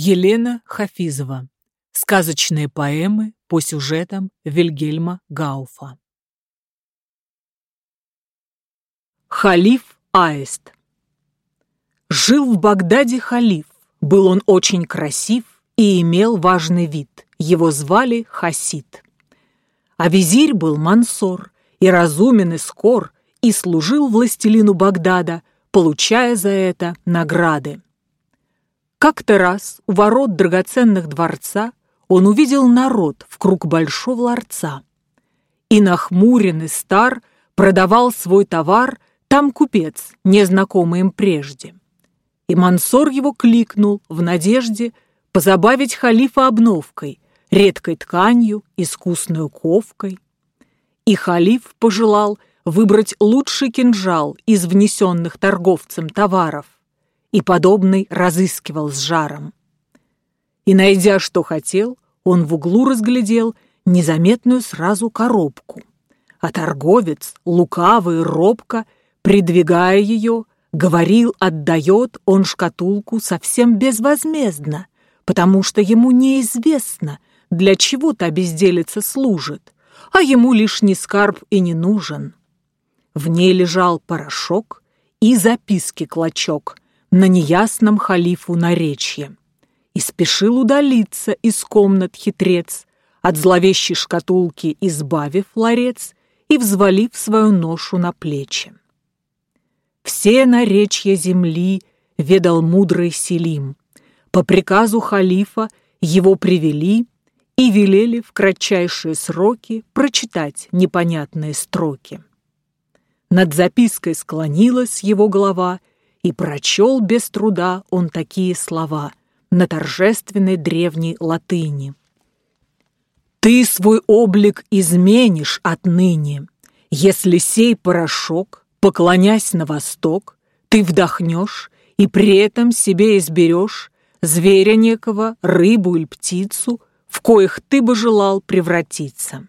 Елена Хафизова. Сказочные поэмы по сюжетам Вильгельма Гауфа. Халиф Аист Жил в Багдаде халиф. Был он очень красив и имел важный вид. Его звали Хасид. А визирь был Мансор, и разумен, и скор, и служил властелину Багдада, получая за это награды. Как-то раз у ворот драгоценных дворца он увидел народ в круг большого ларца. И нахмуренный стар продавал свой товар там купец, незнакомый им прежде. И Мансор его кликнул в надежде позабавить халифа обновкой, редкой тканью, искусной ковкой. И халиф пожелал выбрать лучший кинжал из внесенных торговцем товаров, и подобный разыскивал с жаром. И, найдя, что хотел, он в углу разглядел незаметную сразу коробку. А торговец, лукавый, робко, придвигая ее, говорил, отдает он шкатулку совсем безвозмездно, потому что ему неизвестно, для чего та безделица служит, а ему лишний скарб и не нужен. В ней лежал порошок и записки клочок — на неясном халифу наречье. И спешил удалиться из комнат хитрец, от зловещей шкатулки избавив ларец и взвалив свою ношу на плечи. Все наречья земли ведал мудрый Селим. По приказу халифа его привели и велели в кратчайшие сроки прочитать непонятные строки. Над запиской склонилась его голова и прочел без труда он такие слова на торжественной древней латыни. «Ты свой облик изменишь отныне, если сей порошок, поклонясь на восток, ты вдохнешь и при этом себе изберешь зверя некого, рыбу или птицу, в коих ты бы желал превратиться.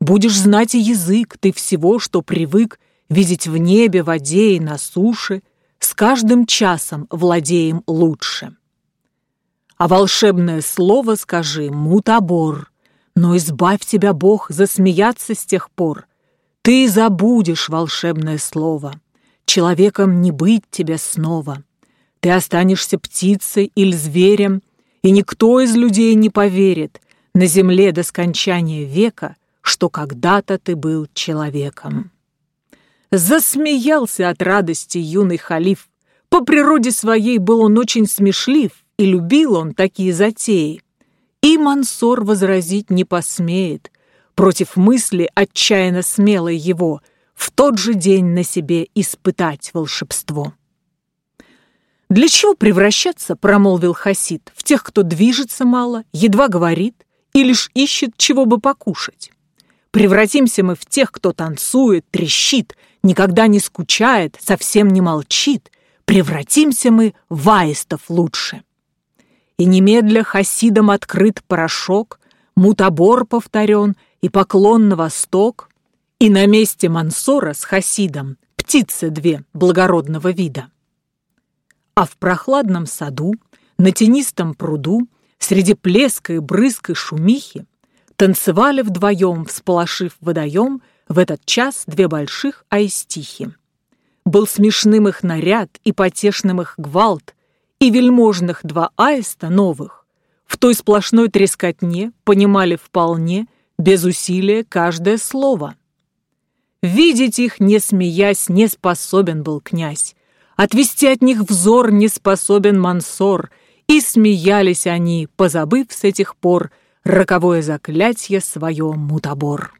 Будешь знать и язык ты всего, что привык видеть в небе, воде и на суше – с каждым часом владеем лучше. А волшебное слово скажи «мутабор», но избавь тебя, Бог, засмеяться с тех пор. Ты забудешь волшебное слово, человеком не быть тебе снова. Ты останешься птицей или зверем, и никто из людей не поверит на земле до скончания века, что когда-то ты был человеком. Засмеялся от радости юный халиф. По природе своей был он очень смешлив, и любил он такие затеи. И Мансор возразить не посмеет против мысли отчаянно смелой его в тот же день на себе испытать волшебство. «Для чего превращаться, — промолвил Хасид, — в тех, кто движется мало, едва говорит и лишь ищет, чего бы покушать? Превратимся мы в тех, кто танцует, трещит, никогда не скучает, совсем не молчит. Превратимся мы в аистов лучше. И немедля хасидам открыт порошок, мутабор повторен и поклон на восток, и на месте Мансора с хасидом птицы две благородного вида. А в прохладном саду, на тенистом пруду, среди плеска и брызг и шумихи, Танцевали вдвоем, всполошив водоем, в этот час две больших аистихи. Был смешным их наряд и потешным их гвалт, и вельможных два аиста новых. В той сплошной трескотне понимали вполне, без усилия, каждое слово. Видеть их, не смеясь, не способен был князь. Отвести от них взор не способен Мансор, и смеялись они, позабыв с этих пор — роковое заклятие свое мутабор.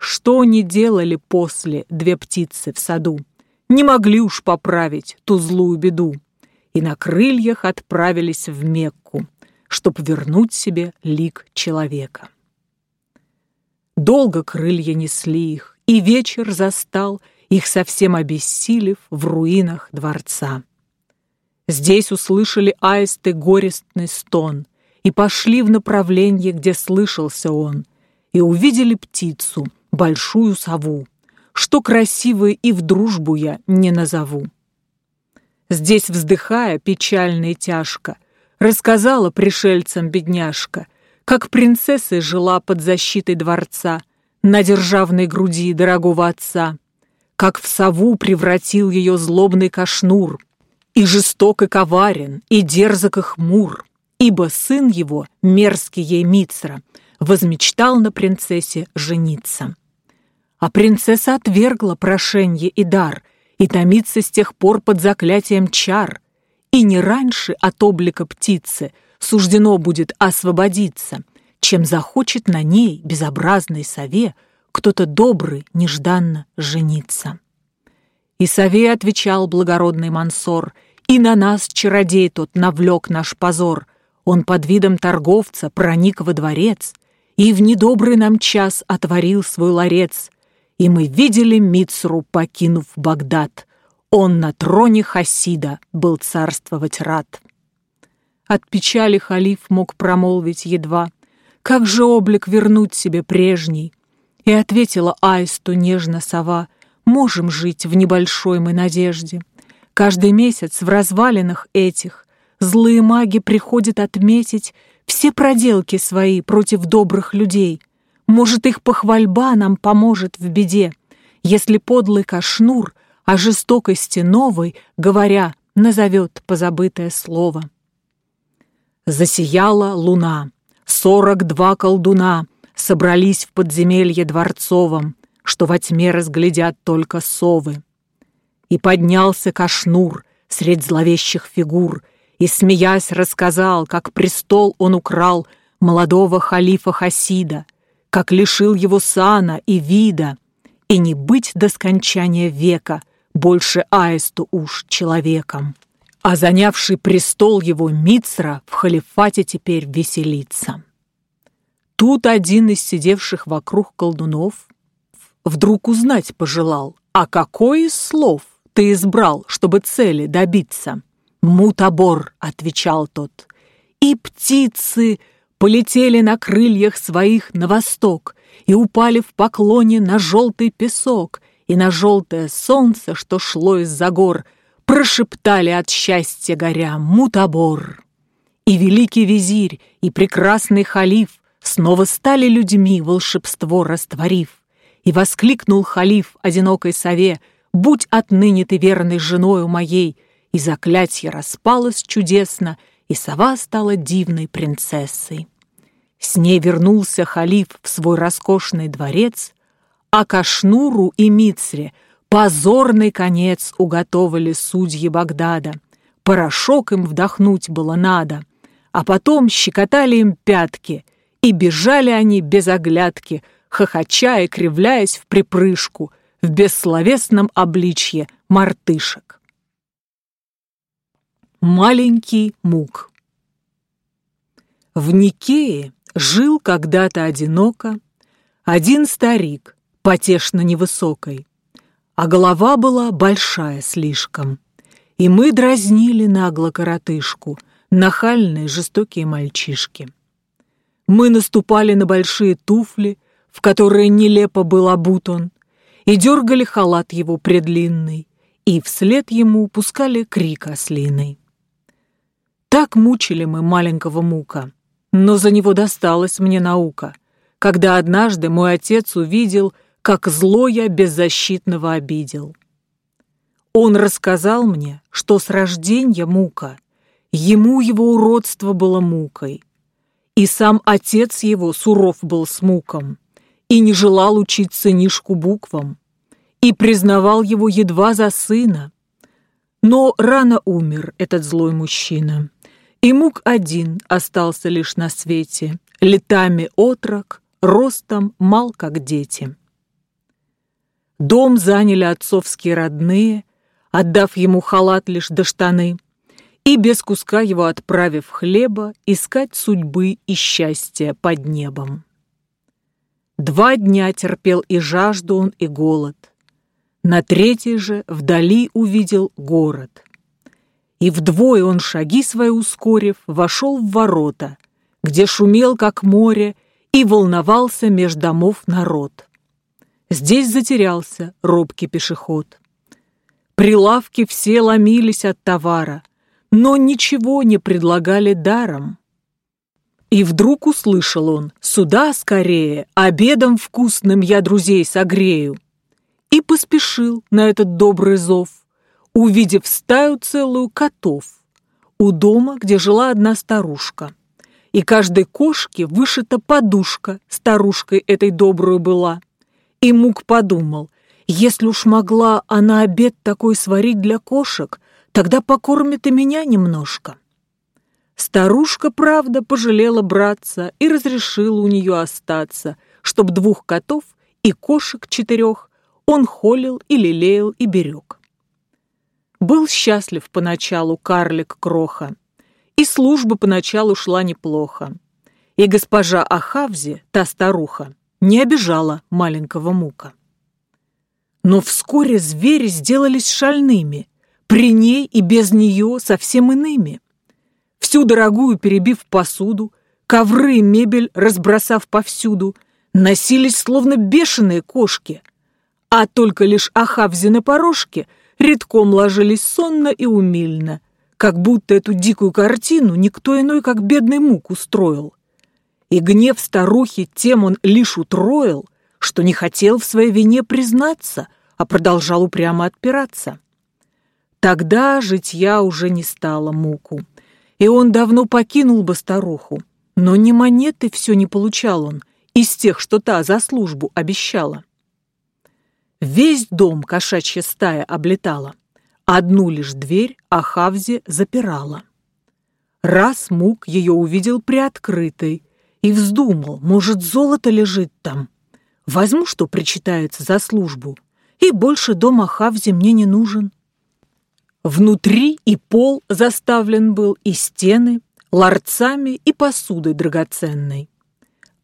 Что не делали после две птицы в саду, не могли уж поправить ту злую беду, и на крыльях отправились в Мекку, чтоб вернуть себе лик человека. Долго крылья несли их, и вечер застал их совсем обессилев в руинах дворца. Здесь услышали аисты горестный стон, и пошли в направлении, где слышался он, и увидели птицу, большую сову, что красивой и в дружбу я не назову. Здесь, вздыхая печально и тяжко, Рассказала пришельцам бедняжка, как принцесса жила под защитой дворца на державной груди дорогого отца, как в сову превратил ее злобный кошнур, и жесток и коварен, и дерзок и хмур, ибо сын его, мерзкий ей Мицра, возмечтал на принцессе жениться. А принцесса отвергла прошенье и дар и томится с тех пор под заклятием чар, и не раньше от облика птицы суждено будет освободиться, чем захочет на ней, безобразной сове, кто-то добрый нежданно жениться. И сове отвечал благородный Мансор, и на нас, чародей тот, навлек наш позор. Он под видом торговца проник во дворец, и в недобрый нам час отворил свой ларец, и мы видели Мицру, покинув Багдад. Он на троне Хасида был царствовать рад. От печали халиф мог промолвить едва, как же облик вернуть себе прежний? И ответила Аисту нежно сова, можем жить в небольшой мы надежде. Каждый месяц в развалинах этих злые маги приходят отметить все проделки свои против добрых людей — может, их похвальба нам поможет в беде, если подлый кошнур о жестокости новой, говоря, назовет позабытое слово. Засияла луна, сорок два колдуна собрались в подземелье дворцовом, что во тьме разглядят только совы. И поднялся кошнур средь зловещих фигур, и, смеясь, рассказал, как престол он украл молодого халифа Хасида — как лишил его сана и вида, и не быть до скончания века больше аисту уж человеком. А занявший престол его Мицра в халифате теперь веселится. Тут один из сидевших вокруг колдунов вдруг узнать пожелал, а какой из слов ты избрал, чтобы цели добиться? «Мутабор», — отвечал тот, — «и птицы полетели на крыльях своих на восток и упали в поклоне на желтый песок и на желтое солнце, что шло из-за гор, прошептали от счастья горя «Мутабор». И великий визирь, и прекрасный халиф снова стали людьми, волшебство растворив. И воскликнул халиф одинокой сове «Будь отныне ты верной женою моей!» И заклятье распалось чудесно, и сова стала дивной принцессой. С ней вернулся халиф в свой роскошный дворец, а Кашнуру и Мицре позорный конец уготовили судьи Багдада. Порошок им вдохнуть было надо, а потом щекотали им пятки, и бежали они без оглядки, хохоча и кривляясь в припрыжку, в бессловесном обличье мартышек. Маленький мук. В Никее жил когда-то одиноко один старик, потешно невысокой, а голова была большая слишком. И мы дразнили нагло коротышку, нахальные жестокие мальчишки. Мы наступали на большие туфли, в которые нелепо был обут он, и дергали халат его предлинный, и вслед ему пускали крик ослиный. Так мучили мы маленького мука, но за него досталась мне наука, когда однажды мой отец увидел, как зло я беззащитного обидел. Он рассказал мне, что с рождения мука, ему его уродство было мукой, и сам отец его суров был с муком, и не желал учить сынишку буквам, и признавал его едва за сына. Но рано умер этот злой мужчина, и мук один остался лишь на свете, летами отрок, ростом мал, как дети. Дом заняли отцовские родные, отдав ему халат лишь до штаны, и без куска его отправив хлеба искать судьбы и счастья под небом. Два дня терпел и жажду он, и голод. На третий же вдали увидел город — и вдвое он, шаги свои ускорив, вошел в ворота, где шумел, как море, и волновался меж домов народ. Здесь затерялся робкий пешеход. Прилавки все ломились от товара, но ничего не предлагали даром. И вдруг услышал он «Сюда скорее, обедом вкусным я друзей согрею». И поспешил на этот добрый зов, увидев стаю целую котов у дома, где жила одна старушка. И каждой кошке вышита подушка, старушкой этой добрую была. И Мук подумал, если уж могла она обед такой сварить для кошек, тогда покормит и меня немножко. Старушка, правда, пожалела братца и разрешила у нее остаться, чтоб двух котов и кошек четырех он холил и лелеял и берег. Был счастлив поначалу карлик Кроха, и служба поначалу шла неплохо. И госпожа Ахавзи, та старуха, не обижала маленького мука. Но вскоре звери сделались шальными, при ней и без нее совсем иными. Всю дорогую перебив посуду, ковры и мебель разбросав повсюду, носились словно бешеные кошки, а только лишь Ахавзи на порожке редком ложились сонно и умильно, как будто эту дикую картину никто иной, как бедный мук, устроил. И гнев старухи тем он лишь утроил, что не хотел в своей вине признаться, а продолжал упрямо отпираться. Тогда житья уже не стало муку, и он давно покинул бы старуху, но ни монеты все не получал он из тех, что та за службу обещала. Весь дом кошачья стая облетала, одну лишь дверь Ахавзе запирала. Раз Мук ее увидел приоткрытой и вздумал, может, золото лежит там. Возьму, что причитается за службу, и больше дома Хавзи мне не нужен. Внутри и пол заставлен был, и стены, ларцами и посудой драгоценной.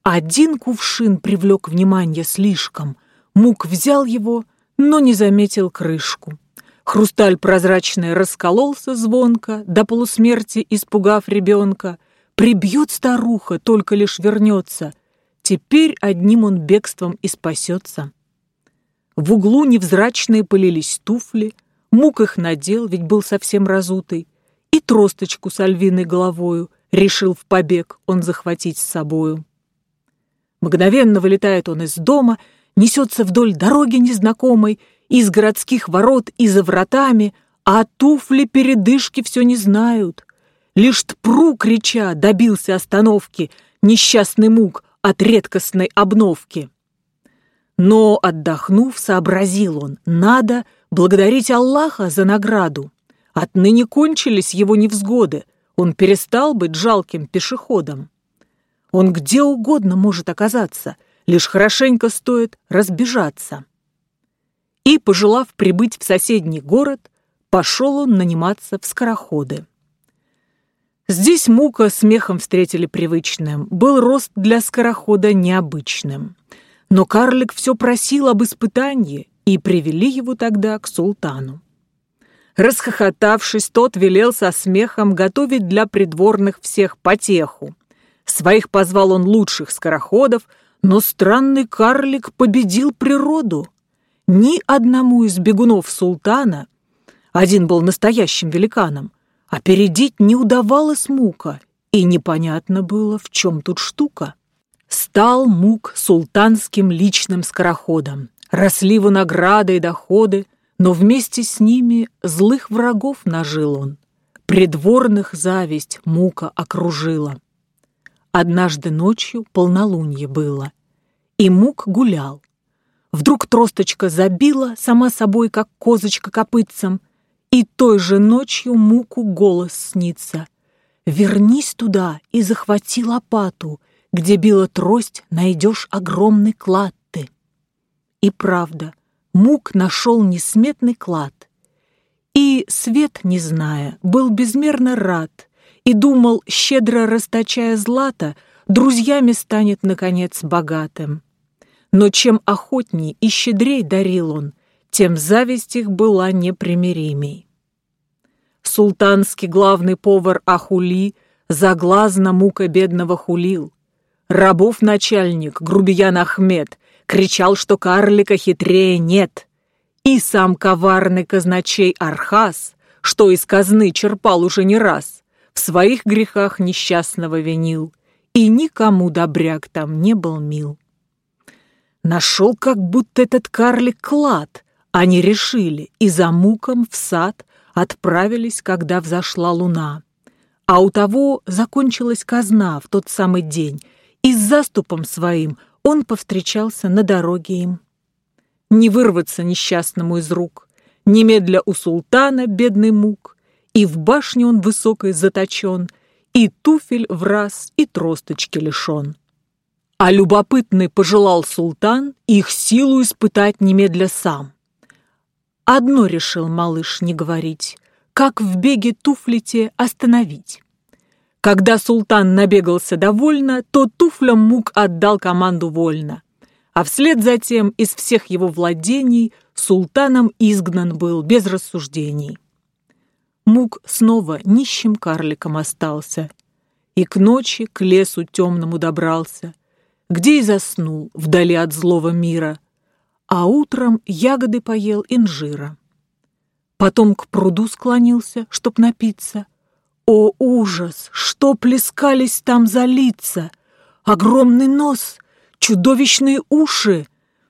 Один кувшин привлек внимание слишком. Мук взял его, но не заметил крышку. Хрусталь прозрачный раскололся звонко, до полусмерти испугав ребенка. Прибьет старуха, только лишь вернется — Теперь одним он бегством и спасется. В углу невзрачные пылились туфли, мук их надел, ведь был совсем разутый, и тросточку с альвиной головою решил в побег он захватить с собою. Мгновенно вылетает он из дома, несется вдоль дороги незнакомой, из городских ворот и за вратами, а туфли передышки все не знают. Лишь тпру, крича, добился остановки, несчастный мук, от редкостной обновки. Но, отдохнув, сообразил он, надо благодарить Аллаха за награду. Отныне кончились его невзгоды, он перестал быть жалким пешеходом. Он где угодно может оказаться, лишь хорошенько стоит разбежаться. И, пожелав прибыть в соседний город, пошел он наниматься в скороходы. Здесь мука смехом встретили привычным, был рост для скорохода необычным. Но карлик все просил об испытании, и привели его тогда к султану. Расхохотавшись, тот велел со смехом готовить для придворных всех потеху. Своих позвал он лучших скороходов, но странный карлик победил природу. Ни одному из бегунов султана, один был настоящим великаном, Опередить не удавалось Мука, и непонятно было, в чем тут штука. Стал Мук султанским личным скороходом. Росли его награды и доходы, но вместе с ними злых врагов нажил он. Придворных зависть Мука окружила. Однажды ночью полнолунье было, и Мук гулял. Вдруг тросточка забила сама собой, как козочка копытцем, и той же ночью муку голос снится. Вернись туда и захвати лопату, где била трость, найдешь огромный клад ты. И правда, мук нашел несметный клад. И свет, не зная, был безмерно рад и думал, щедро расточая злато, друзьями станет, наконец, богатым. Но чем охотней и щедрей дарил он, тем зависть их была непримиримей. Султанский главный повар Ахули заглазно мука бедного хулил. Рабов начальник, грубиян Ахмед, кричал, что карлика хитрее нет. И сам коварный казначей Архас, что из казны черпал уже не раз, в своих грехах несчастного винил, и никому добряк там не был мил. Нашел как будто этот карлик клад, они решили, и за муком в сад отправились, когда взошла луна. А у того закончилась казна в тот самый день, и с заступом своим он повстречался на дороге им. Не вырваться несчастному из рук, немедля у султана бедный мук, и в башне он высокой заточен, и туфель в раз, и тросточки лишен. А любопытный пожелал султан их силу испытать немедля сам. Одно решил малыш не говорить, как в беге туфлите остановить. Когда султан набегался довольно, то туфлям мук отдал команду вольно. А вслед за тем из всех его владений султаном изгнан был без рассуждений. Мук снова нищим карликом остался и к ночи к лесу темному добрался, где и заснул вдали от злого мира — а утром ягоды поел инжира. Потом к пруду склонился, чтоб напиться. О, ужас! Что плескались там за лица! Огромный нос, чудовищные уши!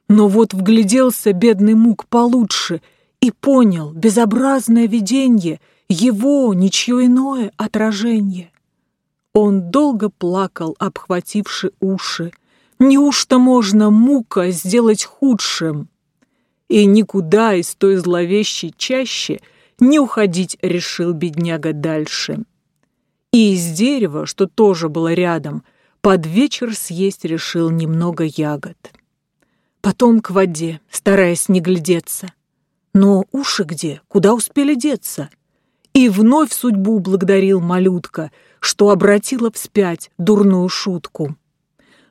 Но вот вгляделся бедный мук получше и понял безобразное виденье, его, ничье иное отражение. Он долго плакал, обхвативши уши, Неужто можно мука сделать худшим? И никуда из той зловещей чаще не уходить решил бедняга дальше. И из дерева, что тоже было рядом, под вечер съесть решил немного ягод. Потом к воде, стараясь не глядеться. Но уши где? Куда успели деться? И вновь судьбу благодарил малютка, что обратила вспять дурную шутку.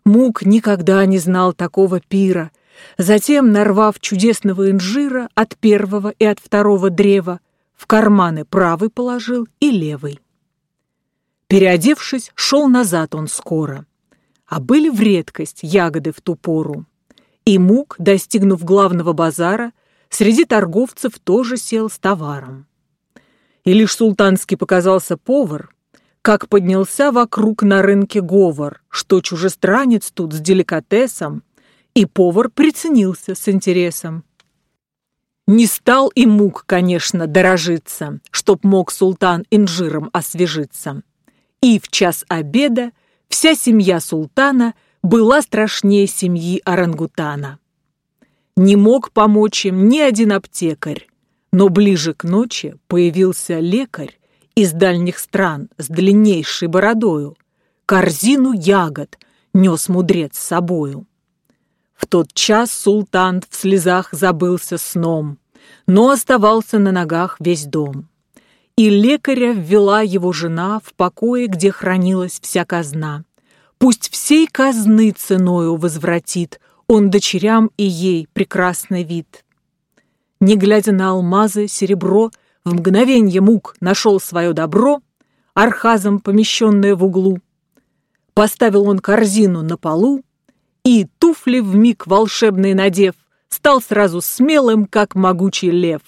Мук никогда не знал такого пира. Затем, нарвав чудесного инжира от первого и от второго древа, в карманы правый положил и левый. Переодевшись, шел назад он скоро. А были в редкость ягоды в ту пору. И Мук, достигнув главного базара, среди торговцев тоже сел с товаром. И лишь султанский показался повар, как поднялся вокруг на рынке говор, что чужестранец тут с деликатесом, и повар приценился с интересом. Не стал и мук, конечно, дорожиться, чтоб мог султан инжиром освежиться. И в час обеда вся семья султана была страшнее семьи орангутана. Не мог помочь им ни один аптекарь, но ближе к ночи появился лекарь из дальних стран с длиннейшей бородою, корзину ягод нес мудрец с собою. В тот час султан в слезах забылся сном, но оставался на ногах весь дом. И лекаря ввела его жена в покое, где хранилась вся казна. Пусть всей казны ценою возвратит он дочерям и ей прекрасный вид. Не глядя на алмазы, серебро — в мгновенье мук нашел свое добро, архазом помещенное в углу. Поставил он корзину на полу, и туфли в миг волшебный надев, стал сразу смелым, как могучий лев.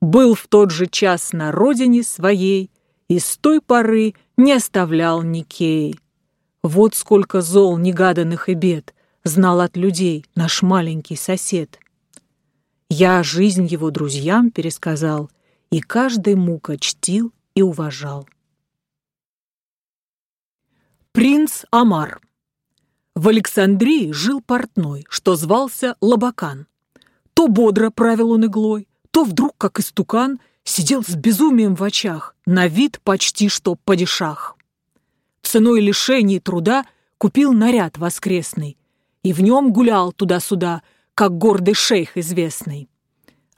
Был в тот же час на родине своей, и с той поры не оставлял Никей. Вот сколько зол негаданных и бед знал от людей наш маленький сосед. Я жизнь его друзьям пересказал, и каждый мука чтил и уважал. Принц Амар В Александрии жил портной, что звался Лабакан. То бодро правил он иглой, то вдруг, как истукан, сидел с безумием в очах, на вид почти что падишах. Ценой лишений труда купил наряд воскресный и в нем гулял туда-сюда, как гордый шейх известный.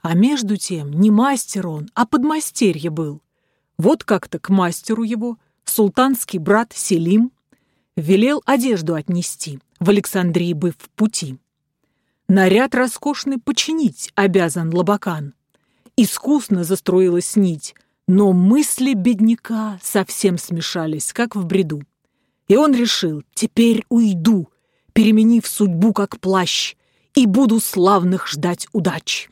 А между тем не мастер он, а подмастерье был. Вот как-то к мастеру его султанский брат Селим велел одежду отнести, в Александрии быв в пути. Наряд роскошный починить обязан Лабакан. Искусно застроилась нить, но мысли бедняка совсем смешались, как в бреду. И он решил, теперь уйду, переменив судьбу как плащ, и буду славных ждать удач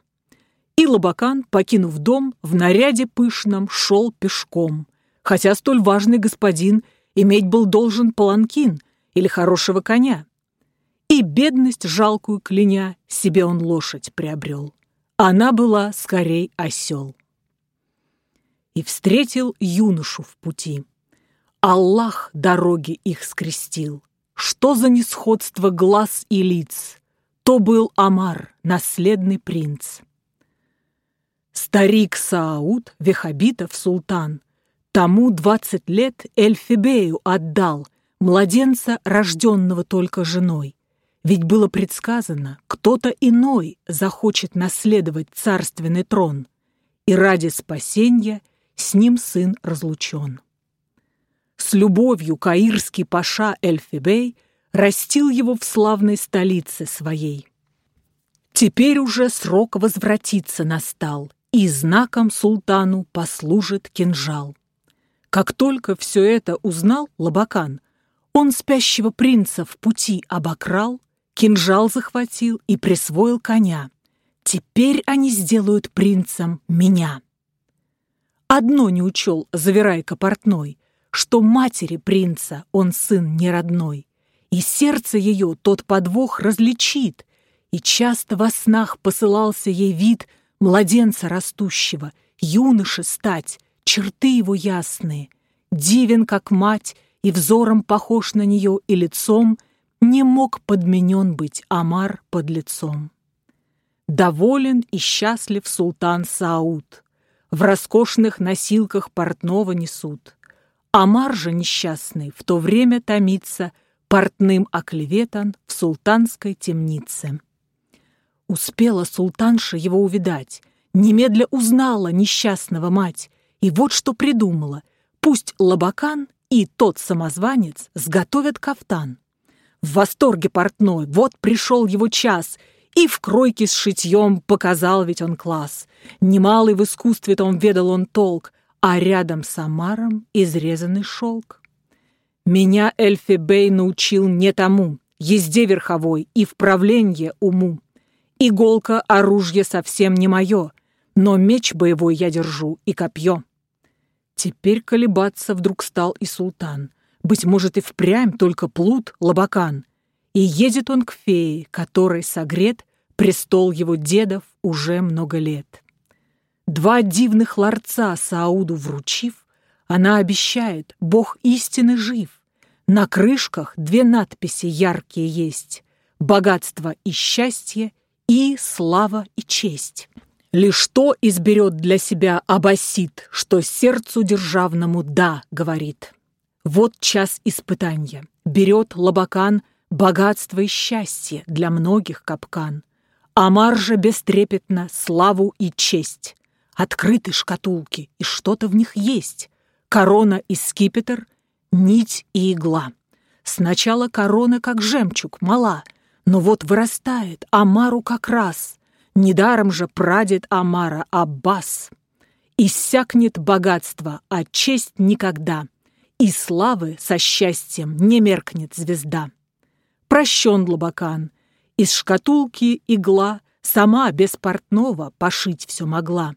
И Лобакан, покинув дом, в наряде пышном шел пешком, хотя столь важный господин иметь был должен паланкин или хорошего коня. И бедность жалкую кляня себе он лошадь приобрел. Она была скорей осел. И встретил юношу в пути. Аллах дороги их скрестил. Что за несходство глаз и лиц? То был Амар, наследный принц. Старик Сауд, Вехабитов султан, тому двадцать лет Эльфибею отдал, младенца, рожденного только женой. Ведь было предсказано, кто-то иной захочет наследовать царственный трон, и ради спасения с ним сын разлучен. С любовью каирский паша Эльфибей растил его в славной столице своей. Теперь уже срок возвратиться настал, и знаком султану послужит кинжал. Как только все это узнал Лабакан, он спящего принца в пути обокрал, кинжал захватил и присвоил коня. Теперь они сделают принцем меня. Одно не учел Завирайка портной, что матери принца он сын неродной, и сердце ее тот подвох различит, и часто во снах посылался ей вид младенца растущего, юноши стать, черты его ясные, дивен, как мать, и взором похож на нее, и лицом, не мог подменен быть Амар под лицом. Доволен и счастлив султан Сауд, в роскошных носилках портного несут. Амар же несчастный в то время томится, портным оклеветан в султанской темнице. Успела султанша его увидать, немедля узнала несчастного мать, и вот что придумала. Пусть Лабакан и тот самозванец сготовят кафтан. В восторге портной, вот пришел его час, и в кройке с шитьем показал ведь он класс. Немалый в искусстве том ведал он толк, а рядом с Амаром изрезанный шелк. Меня Эльфи Бей научил не тому, езде верховой и вправленье уму. Иголка — оружие совсем не мое, но меч боевой я держу и копье. Теперь колебаться вдруг стал и султан. Быть может, и впрямь только плут Лабакан. И едет он к фее, которой согрет престол его дедов уже много лет. Два дивных ларца Сауду вручив, она обещает, Бог истины жив. На крышках две надписи яркие есть — богатство и счастье и слава и честь. Лишь то изберет для себя абасит, что сердцу державному «да» говорит. Вот час испытания. Берет Лабакан богатство и счастье для многих капкан. А маржа бестрепетно славу и честь. Открыты шкатулки, и что-то в них есть. Корона и скипетр, нить и игла. Сначала корона, как жемчуг, мала — но вот вырастает Амару как раз. Недаром же прадед Амара Аббас. Иссякнет богатство, а честь никогда. И славы со счастьем не меркнет звезда. Прощен Лабакан. Из шкатулки игла Сама без портного пошить все могла.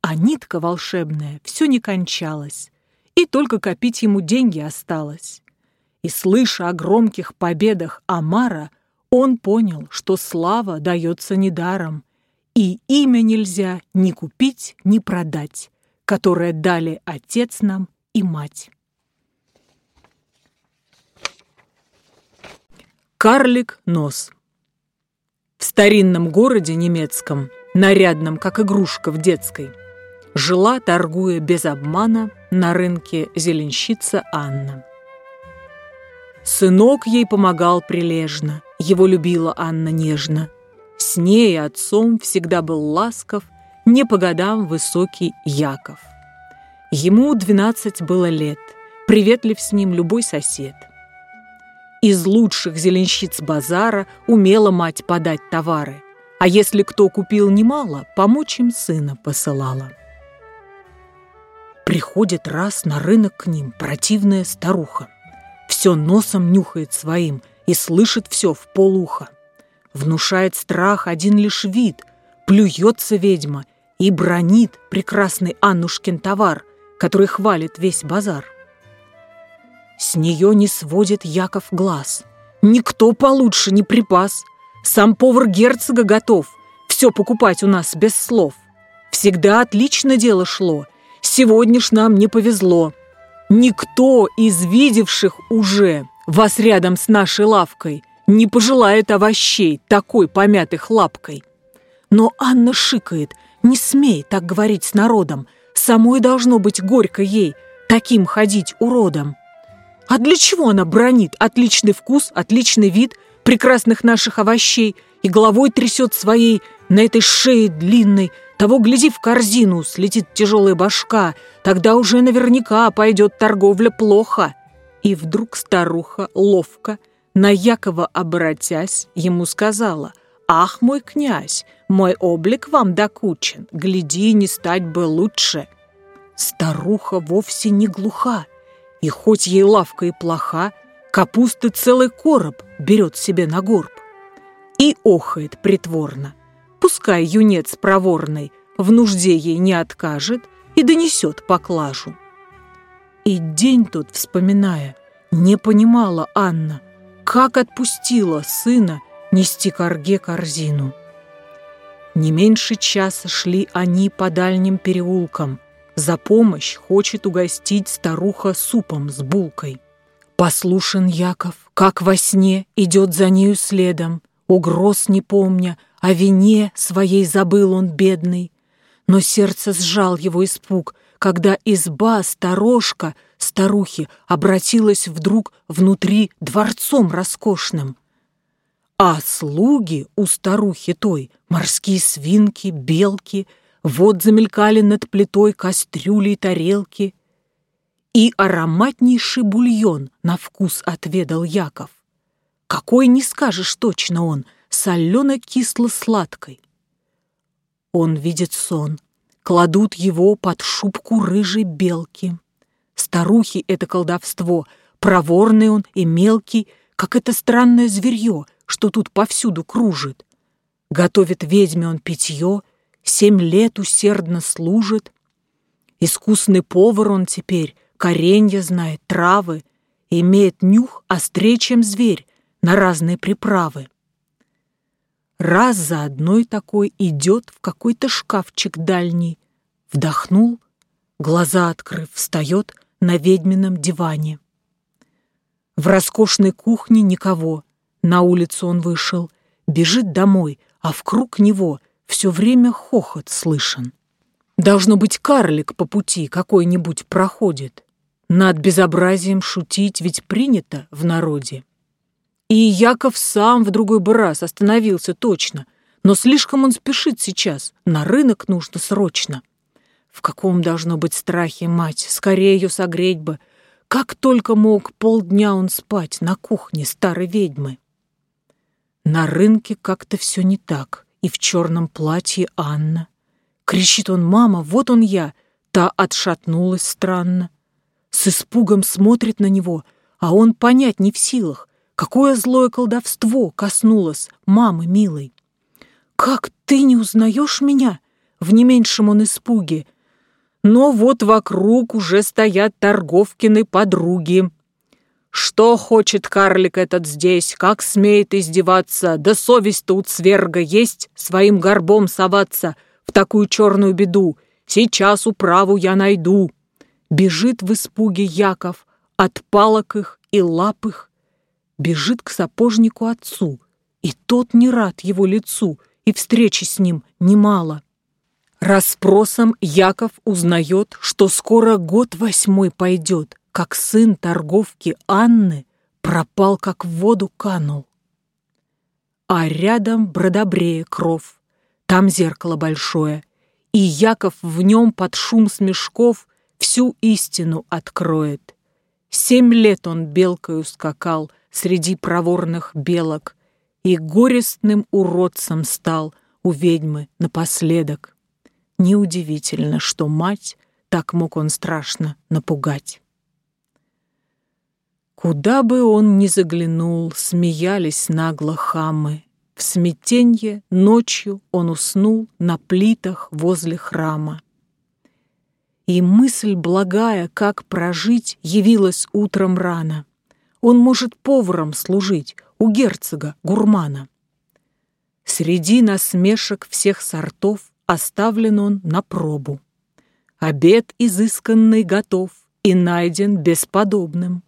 А нитка волшебная все не кончалась. И только копить ему деньги осталось. И, слыша о громких победах Амара, он понял, что слава дается недаром, и имя нельзя ни купить, ни продать, которое дали отец нам и мать. Карлик нос В старинном городе немецком, нарядном, как игрушка в детской, жила, торгуя без обмана, на рынке зеленщица Анна. Сынок ей помогал прилежно, его любила Анна нежно. С ней и отцом всегда был ласков, не по годам высокий Яков. Ему двенадцать было лет, приветлив с ним любой сосед. Из лучших зеленщиц базара умела мать подать товары, а если кто купил немало, помочь им сына посылала. Приходит раз на рынок к ним противная старуха все носом нюхает своим и слышит все в полуха. Внушает страх один лишь вид, плюется ведьма, и бронит прекрасный Аннушкин товар, который хвалит весь базар. С нее не сводит Яков глаз. Никто получше не припас. Сам повар герцога готов все покупать у нас без слов. Всегда отлично дело шло. Сегодня нам не повезло. Никто из видевших уже вас рядом с нашей лавкой не пожелает овощей такой помятых лапкой. Но Анна шикает, не смей так говорить с народом. Самой должно быть горько ей, таким ходить уродом. А для чего она бронит отличный вкус, отличный вид прекрасных наших овощей и головой трясет своей на этой шее длинной, того, гляди, в корзину слетит тяжелая башка, тогда уже наверняка пойдет торговля плохо. И вдруг старуха ловко, на Якова обратясь, ему сказала, «Ах, мой князь, мой облик вам докучен, гляди, не стать бы лучше». Старуха вовсе не глуха, и хоть ей лавка и плоха, капусты целый короб берет себе на горб. И охает притворно. Пускай юнец проворный в нужде ей не откажет и донесет поклажу. И день тот, вспоминая, не понимала Анна, как отпустила сына нести корге корзину. Не меньше часа шли они по дальним переулкам – за помощь хочет угостить старуха супом с булкой. Послушен Яков, как во сне идет за нею следом, Угроз не помня, о вине своей забыл он бедный. Но сердце сжал его испуг, когда изба, сторожка, старухи обратилась вдруг внутри дворцом роскошным. А слуги у старухи той, морские свинки, белки — вот замелькали над плитой кастрюли и тарелки. И ароматнейший бульон на вкус отведал Яков. Какой не скажешь точно он, солено-кисло-сладкой. Он видит сон. Кладут его под шубку рыжей белки. Старухи — это колдовство, проворный он и мелкий, как это странное зверье, что тут повсюду кружит. Готовит ведьме он питье — семь лет усердно служит. Искусный повар он теперь, коренья знает, травы, имеет нюх острее, чем зверь, на разные приправы. Раз за одной такой идет в какой-то шкафчик дальний, вдохнул, глаза открыв, встает на ведьмином диване. В роскошной кухне никого, на улицу он вышел, бежит домой, а вкруг него — все время хохот слышен. Должно быть, карлик по пути какой-нибудь проходит. Над безобразием шутить ведь принято в народе. И Яков сам в другой бы раз остановился точно, но слишком он спешит сейчас, на рынок нужно срочно. В каком должно быть страхе мать, скорее ее согреть бы. Как только мог полдня он спать на кухне старой ведьмы. На рынке как-то все не так и в черном платье Анна. Кричит он «Мама, вот он я!» Та отшатнулась странно. С испугом смотрит на него, а он понять не в силах, какое злое колдовство коснулось мамы милой. «Как ты не узнаешь меня?» В не меньшем он испуге. Но вот вокруг уже стоят торговкины подруги. Что хочет карлик этот здесь, как смеет издеваться, да совесть-то у цверга есть своим горбом соваться в такую черную беду. Сейчас управу я найду. Бежит в испуге Яков от палок их и лап их. Бежит к сапожнику отцу, и тот не рад его лицу, и встречи с ним немало. Расспросом Яков узнает, что скоро год восьмой пойдет, как сын торговки Анны пропал, как в воду канул. А рядом бродобрея кров, там зеркало большое, и Яков в нем под шум смешков всю истину откроет. Семь лет он белкою скакал среди проворных белок и горестным уродцем стал у ведьмы напоследок. Неудивительно, что мать так мог он страшно напугать. Куда бы он ни заглянул, смеялись нагло хамы. В смятенье ночью он уснул на плитах возле храма. И мысль благая, как прожить, явилась утром рано. Он может поваром служить у герцога, гурмана. Среди насмешек всех сортов оставлен он на пробу. Обед изысканный готов и найден бесподобным.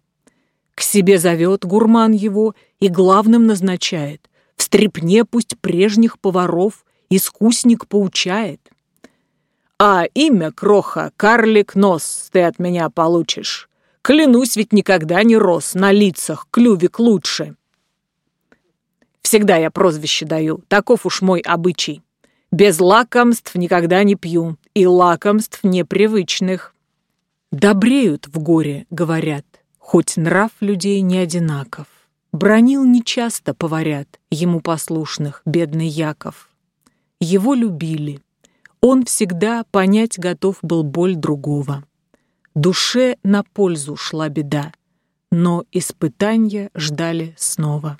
К себе зовет гурман его и главным назначает. В стрепне пусть прежних поваров искусник поучает. А имя Кроха, карлик нос, ты от меня получишь. Клянусь, ведь никогда не рос на лицах, клювик лучше. Всегда я прозвище даю, таков уж мой обычай. Без лакомств никогда не пью, и лакомств непривычных. Добреют в горе, говорят, хоть нрав людей не одинаков. Бронил нечасто поварят ему послушных, бедный Яков. Его любили. Он всегда понять готов был боль другого. Душе на пользу шла беда, но испытания ждали снова.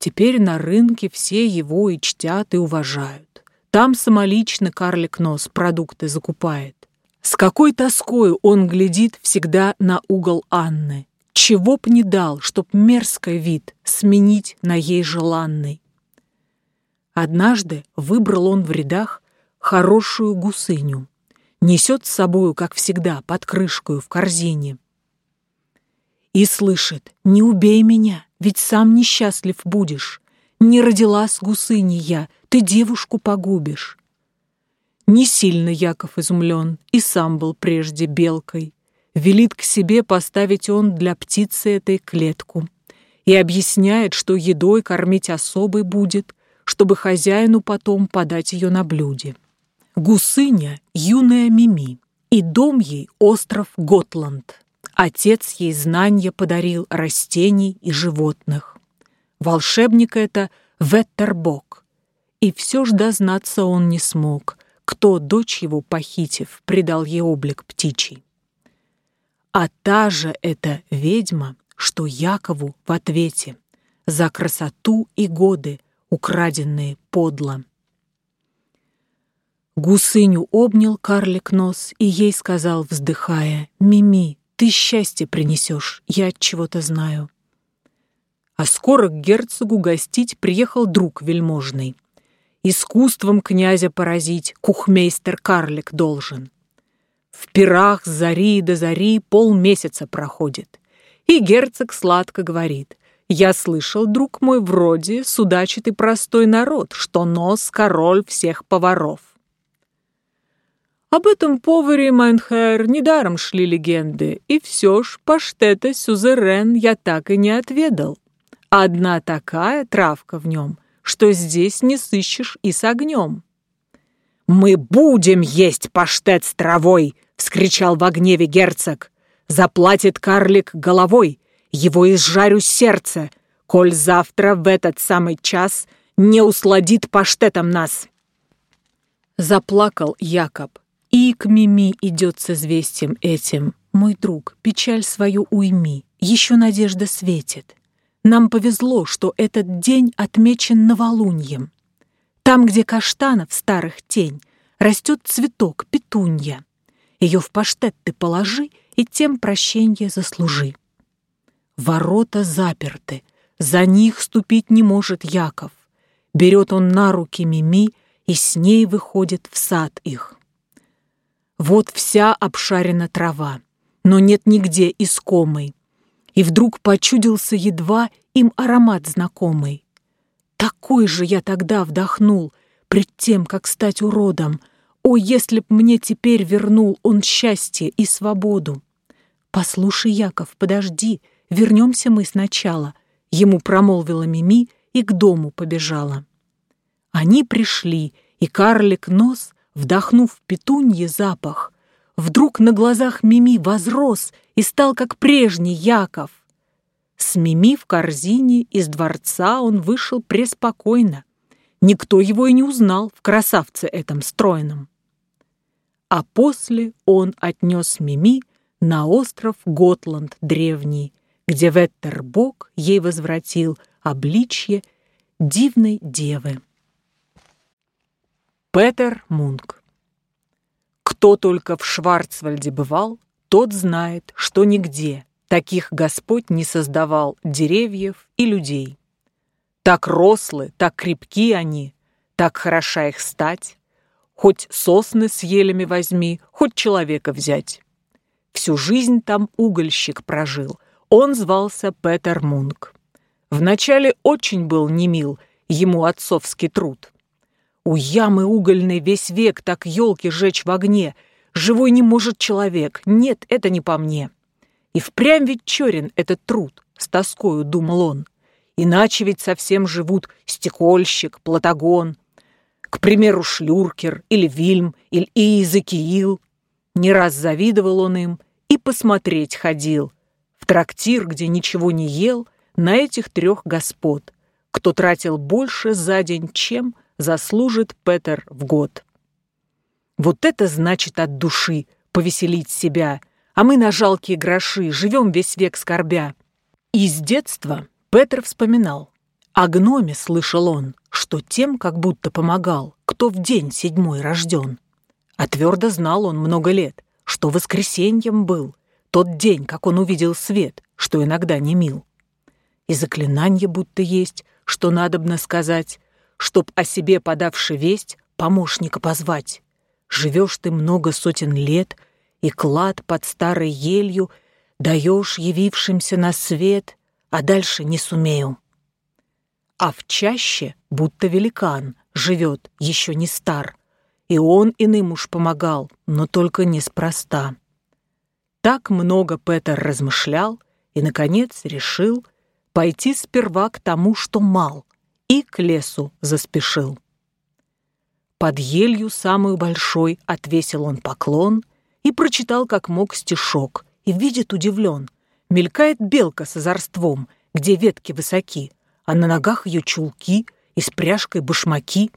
Теперь на рынке все его и чтят, и уважают. Там самолично карлик нос продукты закупает. С какой тоской он глядит всегда на угол Анны. Чего б не дал, чтоб мерзкий вид сменить на ей желанный. Однажды выбрал он в рядах хорошую гусыню. Несет с собою, как всегда, под крышкою в корзине. И слышит, не убей меня, ведь сам несчастлив будешь. Не родилась гусыни я, ты девушку погубишь. Не сильно Яков изумлен, и сам был прежде белкой. Велит к себе поставить он для птицы этой клетку и объясняет, что едой кормить особой будет, чтобы хозяину потом подать ее на блюде. Гусыня — юная Мими, и дом ей — остров Готланд. Отец ей знания подарил растений и животных. Волшебник это Веттербок. И все ж дознаться он не смог, кто, дочь его похитив, придал ей облик птичий. А та же эта ведьма, что Якову в ответе за красоту и годы, украденные подло. Гусыню обнял карлик нос и ей сказал, вздыхая, «Мими, ты счастье принесешь, я от чего-то знаю». А скоро к герцогу гостить приехал друг вельможный. Искусством князя поразить кухмейстер-карлик должен. В пирах с зари до зари полмесяца проходит. И герцог сладко говорит, «Я слышал, друг мой, вроде судачит и простой народ, что нос — король всех поваров». Об этом поваре Майнхер недаром шли легенды, и все ж паштета сюзерен я так и не отведал. Одна такая травка в нем, что здесь не сыщешь и с огнем. «Мы будем есть паштет с травой!» — вскричал в гневе герцог. «Заплатит карлик головой, его изжарю сердце, коль завтра в этот самый час не усладит паштетом нас!» Заплакал Якоб, и к Мими идет с известием этим. «Мой друг, печаль свою уйми, еще надежда светит. Нам повезло, что этот день отмечен новолуньем. Там, где каштанов старых тень, растет цветок петунья. Ее в паштет ты положи и тем прощенье заслужи. Ворота заперты, за них ступить не может Яков. Берет он на руки Мими и с ней выходит в сад их. Вот вся обшарена трава, но нет нигде искомой и вдруг почудился едва им аромат знакомый. Такой же я тогда вдохнул, пред тем, как стать уродом. О, если б мне теперь вернул он счастье и свободу! Послушай, Яков, подожди, вернемся мы сначала. Ему промолвила Мими и к дому побежала. Они пришли, и карлик нос, вдохнув петунье запах, вдруг на глазах Мими возрос и стал как прежний Яков. С Мими в корзине из дворца он вышел преспокойно. Никто его и не узнал в красавце этом стройном. А после он отнес Мими на остров Готланд древний, где Веттербок ей возвратил обличье дивной девы. Петер Мунк Кто только в Шварцвальде бывал, тот знает, что нигде таких Господь не создавал деревьев и людей. Так рослы, так крепки они, так хороша их стать. Хоть сосны с елями возьми, хоть человека взять. Всю жизнь там угольщик прожил. Он звался Петер Мунк. Вначале очень был немил ему отцовский труд. У ямы угольной весь век так елки жечь в огне. Живой не может человек. Нет, это не по мне. И впрямь ведь черен этот труд, с тоскою думал он. Иначе ведь совсем живут стекольщик, платагон, к примеру, Шлюркер или Вильм или Иезекиил. Не раз завидовал он им и посмотреть ходил. В трактир, где ничего не ел, на этих трех господ, кто тратил больше за день, чем заслужит Петер в год. Вот это значит от души повеселить себя, а мы на жалкие гроши живем весь век скорбя. И с детства Петр вспоминал. О гноме слышал он, что тем как будто помогал, кто в день седьмой рожден. А твердо знал он много лет, что воскресеньем был тот день, как он увидел свет, что иногда не мил. И заклинание будто есть, что надобно сказать, чтоб о себе подавши весть, помощника позвать. Живешь ты много сотен лет, и клад под старой елью даешь явившимся на свет, а дальше не сумею. А в чаще, будто великан, живет, еще не стар, и он иным уж помогал, но только неспроста. Так много Петер размышлял и, наконец, решил пойти сперва к тому, что мал, и к лесу заспешил. Под елью самую большой отвесил он поклон и прочитал как мог стишок, и видит удивлен. Мелькает белка с озорством, где ветки высоки, а на ногах ее чулки и с пряжкой башмаки.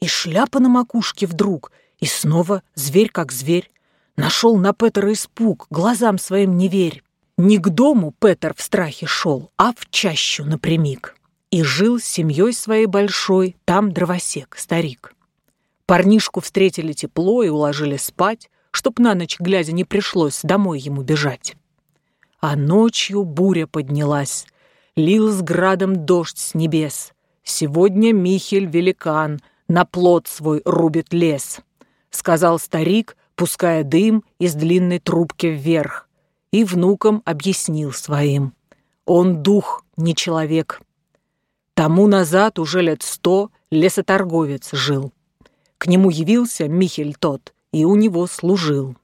И шляпа на макушке вдруг, и снова зверь как зверь. Нашел на Петера испуг, глазам своим не верь. Не к дому Петер в страхе шел, а в чащу напрямик и жил с семьей своей большой, там дровосек, старик. Парнишку встретили тепло и уложили спать, чтоб на ночь глядя не пришлось домой ему бежать. А ночью буря поднялась, лил с градом дождь с небес. Сегодня Михель великан на плод свой рубит лес, сказал старик, пуская дым из длинной трубки вверх, и внукам объяснил своим. Он дух, не человек. Тому назад уже лет сто лесоторговец жил. К нему явился Михель тот, и у него служил.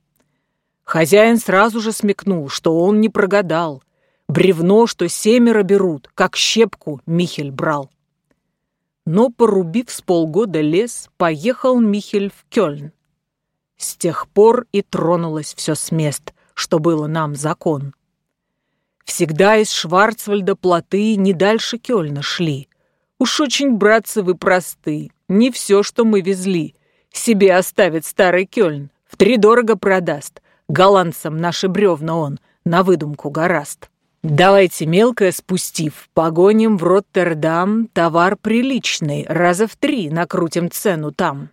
Хозяин сразу же смекнул, что он не прогадал. Бревно, что семеро берут, как щепку Михель брал. Но, порубив с полгода лес, поехал Михель в Кёльн. С тех пор и тронулось все с мест, что было нам закон. Всегда из Шварцвальда плоты не дальше Кёльна шли. Уж очень, братцы, вы просты. Не все, что мы везли. Себе оставит старый Кёльн. Втридорого продаст. Голландцам наши бревна он на выдумку гораст. Давайте мелкое спустив, погоним в Роттердам товар приличный, раза в три накрутим цену там.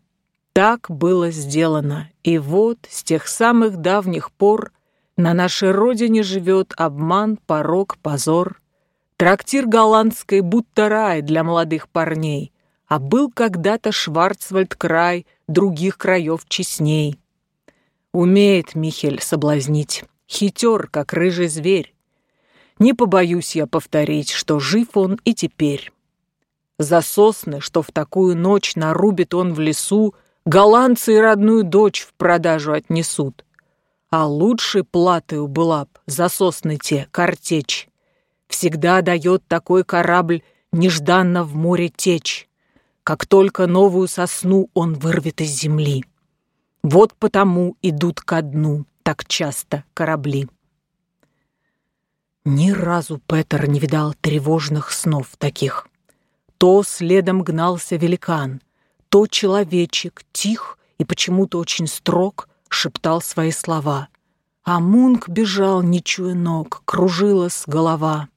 Так было сделано, и вот с тех самых давних пор на нашей родине живет обман, порог, позор. Трактир голландской будто рай для молодых парней, а был когда-то Шварцвальд край других краев честней. Умеет Михель соблазнить, хитер, как рыжий зверь. Не побоюсь я повторить, что жив он и теперь. За сосны, что в такую ночь нарубит он в лесу, голландцы и родную дочь в продажу отнесут. А лучшей платою была б за сосны те картечь. Всегда дает такой корабль нежданно в море течь, как только новую сосну он вырвет из земли. Вот потому идут ко дну так часто корабли. Ни разу Петер не видал тревожных снов таких. То следом гнался великан, то человечек тих и почему-то очень строг — шептал свои слова. А Мунк бежал, не чуя ног, кружилась голова.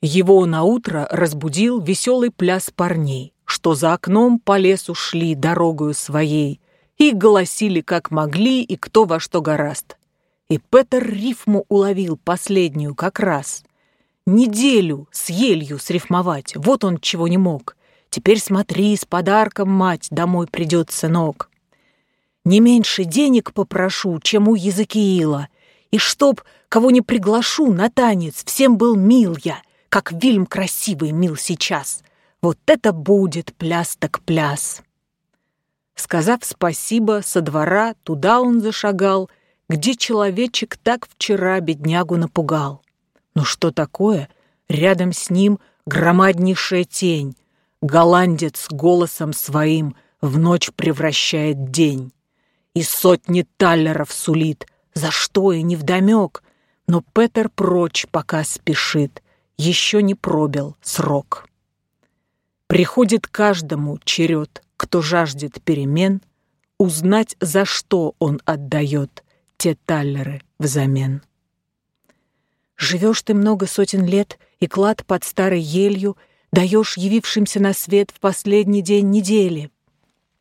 Его наутро разбудил веселый пляс парней, что за окном по лесу шли дорогою своей и голосили как могли и кто во что гораст. И Петер рифму уловил последнюю как раз. Неделю с елью срифмовать, вот он чего не мог. Теперь смотри, с подарком, мать, домой придет сынок. Не меньше денег попрошу, чем у Языкиила, и чтоб, кого не приглашу на танец, всем был мил я, как Вильм красивый мил сейчас. Вот это будет пляс так пляс. Сказав спасибо, со двора туда он зашагал, где человечек так вчера беднягу напугал. Но что такое? Рядом с ним громаднейшая тень. Голландец голосом своим в ночь превращает день. И сотни таллеров сулит, за что и невдомек. Но Петер прочь пока спешит, еще не пробил срок. Приходит каждому черед, кто жаждет перемен, узнать, за что он отдает те таллеры взамен. Живешь ты много сотен лет, и клад под старой елью даешь явившимся на свет в последний день недели.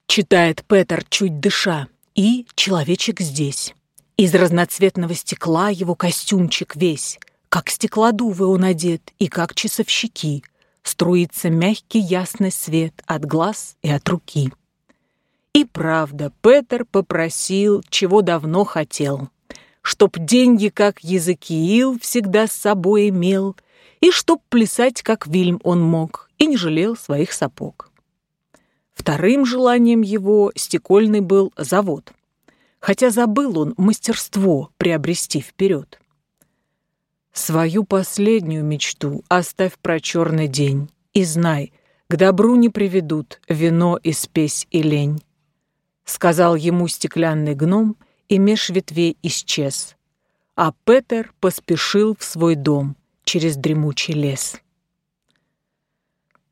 Читает Петер, чуть дыша, и человечек здесь. Из разноцветного стекла его костюмчик весь, как стеклодувы он одет и как часовщики. Струится мягкий ясный свет от глаз и от руки. И правда, Петер попросил, чего давно хотел. Чтоб деньги, как Языкиил, всегда с собой имел, и чтоб плясать, как Вильм он мог, и не жалел своих сапог. Вторым желанием его стекольный был завод, хотя забыл он мастерство приобрести вперед. Свою последнюю мечту оставь про черный день и знай, к добру не приведут вино и спесь и лень сказал ему стеклянный гном, и меж ветвей исчез. А Петер поспешил в свой дом через дремучий лес.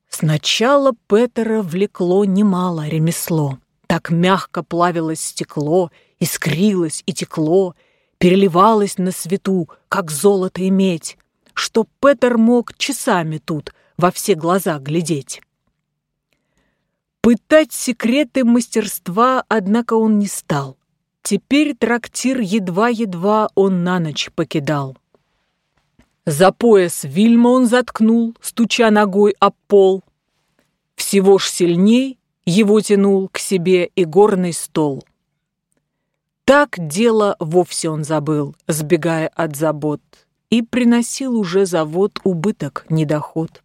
Сначала Петера влекло немало ремесло. Так мягко плавилось стекло, искрилось и текло, переливалось на свету, как золото и медь, что Петер мог часами тут во все глаза глядеть. Пытать секреты мастерства, однако, он не стал. Теперь трактир едва-едва он на ночь покидал. За пояс Вильма он заткнул, стуча ногой об пол. Всего ж сильней его тянул к себе и горный стол. Так дело вовсе он забыл, сбегая от забот, и приносил уже завод убыток, недоход.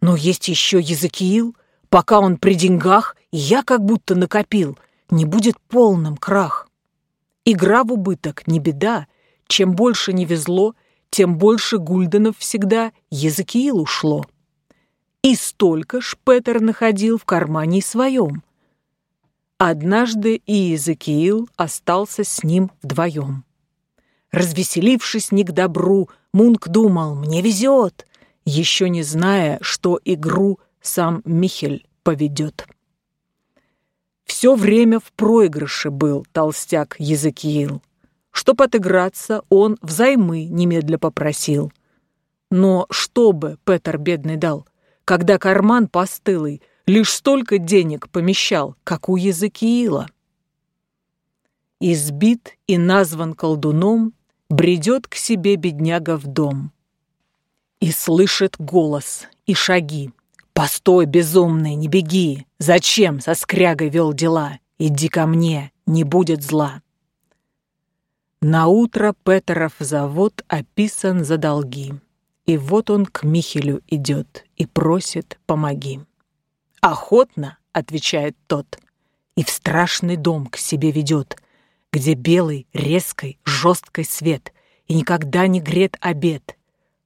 Но есть еще Языкиил, Пока он при деньгах, я как будто накопил, не будет полным крах. Игра в убыток не беда. Чем больше не везло, тем больше гульденов всегда Языкиил ушло. И столько ж Петер находил в кармане своем. Однажды и Языкиил остался с ним вдвоем. Развеселившись не к добру, Мунк думал, мне везет, еще не зная, что игру – сам Михель поведет. Все время в проигрыше был толстяк Языкиил. Чтоб отыграться, он взаймы немедля попросил. Но что бы Петр бедный дал, когда карман постылый лишь столько денег помещал, как у Языкиила? Избит и назван колдуном, бредет к себе бедняга в дом. И слышит голос и шаги. «Постой, безумный, не беги! Зачем со скрягой вел дела? Иди ко мне, не будет зла!» Наутро Петеров завод описан за долги. И вот он к Михелю идет и просит «помоги». «Охотно», — отвечает тот, и в страшный дом к себе ведет, где белый, резкий, жесткий свет и никогда не грет обед,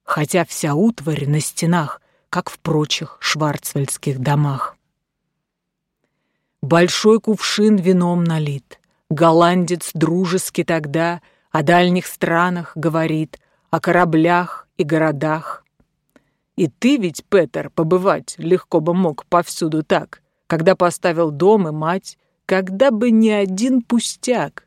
хотя вся утварь на стенах как в прочих шварцвальдских домах. Большой кувшин вином налит. Голландец дружески тогда о дальних странах говорит, о кораблях и городах. И ты ведь, Петер, побывать легко бы мог повсюду так, когда поставил дом и мать, когда бы не один пустяк.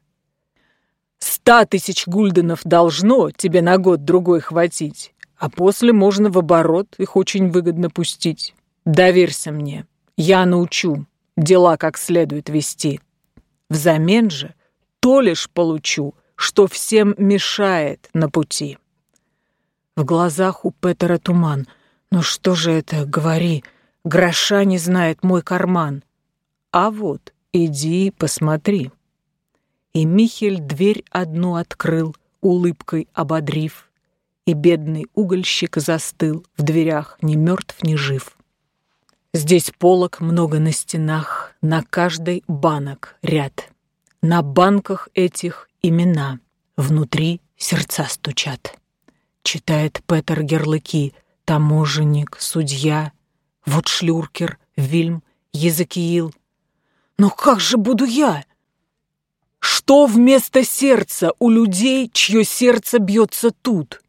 Ста тысяч гульденов должно тебе на год-другой хватить, А после можно в оборот их очень выгодно пустить. Доверься мне, я научу дела как следует вести. Взамен же то лишь получу, что всем мешает на пути. В глазах у Петера туман. «Ну что же это, говори, гроша не знает мой карман». «А вот, иди посмотри». И Михель дверь одну открыл, улыбкой ободрив, и бедный угольщик застыл в дверях, ни мертв, ни жив. Здесь полок много на стенах, на каждой банок ряд. На банках этих имена, внутри сердца стучат. Читает Петер Герлыки, таможенник, судья, вот шлюркер, Вильм, Езекиил. Но как же буду я? Что вместо сердца у людей, чье сердце бьется тут?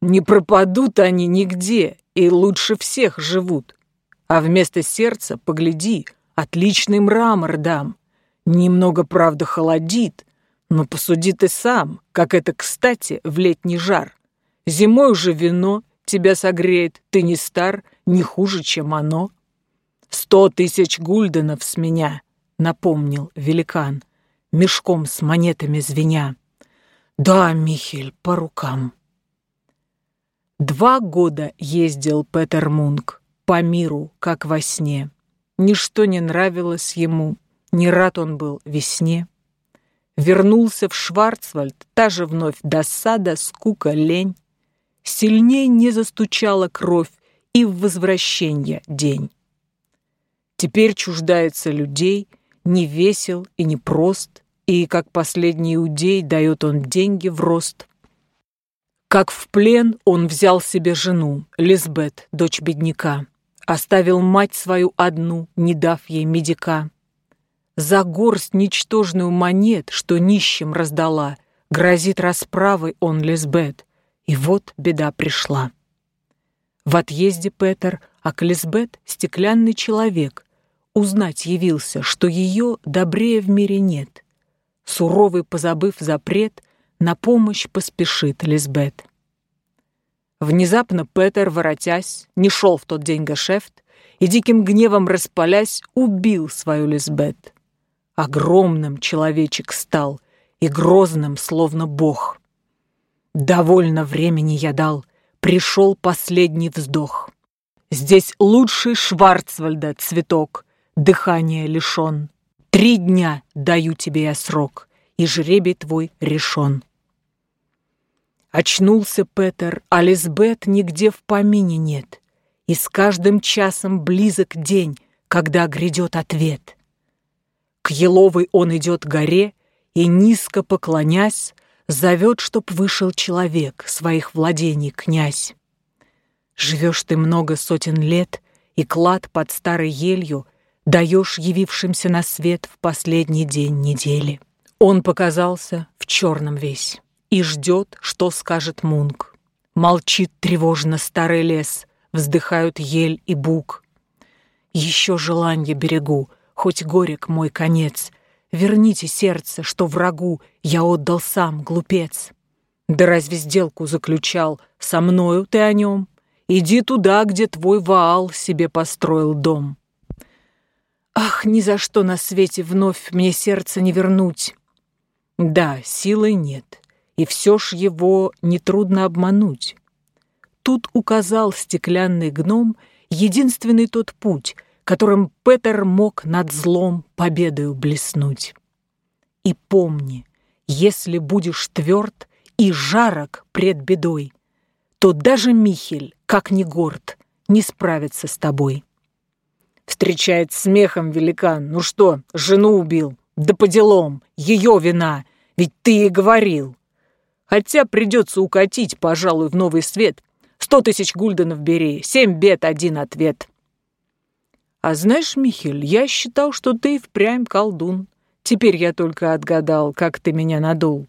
Не пропадут они нигде и лучше всех живут. А вместо сердца, погляди, отличный мрамор дам. Немного, правда, холодит, но посуди ты сам, как это, кстати, в летний жар. Зимой уже вино тебя согреет, ты не стар, не хуже, чем оно. Сто тысяч гульденов с меня, напомнил великан, мешком с монетами звеня. Да, Михель, по рукам. Два года ездил Петер Мунк по миру, как во сне. Ничто не нравилось ему, не рад он был весне. Вернулся в Шварцвальд, та же вновь досада, скука, лень. Сильней не застучала кровь и в возвращение день. Теперь чуждается людей, не весел и не прост, и, как последний иудей, дает он деньги в рост. Как в плен он взял себе жену, Лизбет, дочь бедняка, оставил мать свою одну, не дав ей медика. За горсть ничтожную монет, что нищим раздала, Грозит расправой он Лизбет. И вот беда пришла. В отъезде Петер, а к Лизбет стеклянный человек, Узнать явился, что ее добрее в мире нет. Суровый, позабыв запрет, На помощь поспешит Лизбет. Внезапно Петер, воротясь, не шел в тот день гашефт и диким гневом распалясь, убил свою Лизбет. Огромным человечек стал и грозным, словно бог. Довольно времени я дал, пришел последний вздох. Здесь лучший Шварцвальда цветок, дыхания лишен. Три дня даю тебе я срок, и жребий твой решен. Очнулся Петер, а Лизбет нигде в помине нет, и с каждым часом близок день, когда грядет ответ. К еловой он идет горе и, низко поклонясь, Зовет, чтоб вышел человек, своих владений князь. Живешь ты много сотен лет, и клад под старой елью Даешь явившимся на свет в последний день недели. Он показался в черном весь и ждет, что скажет Мунк. Молчит тревожно старый лес, вздыхают ель и бук. Еще желанье берегу, хоть горек мой конец. Верните сердце, что врагу я отдал сам, глупец. Да разве сделку заключал со мною ты о нем? Иди туда, где твой Ваал себе построил дом. Ах, ни за что на свете вновь мне сердце не вернуть. Да, силы нет, и все ж его нетрудно обмануть. Тут указал стеклянный гном единственный тот путь, которым Петер мог над злом победою блеснуть. И помни, если будешь тверд и жарок пред бедой, то даже Михель, как ни горд, не справится с тобой. Встречает смехом великан. Ну что, жену убил? Да по делам, ее вина, ведь ты и говорил. Хотя придется укатить, пожалуй, в новый свет. Сто тысяч гульденов бери, семь бед, один ответ. А знаешь, Михель, я считал, что ты впрямь колдун. Теперь я только отгадал, как ты меня надул.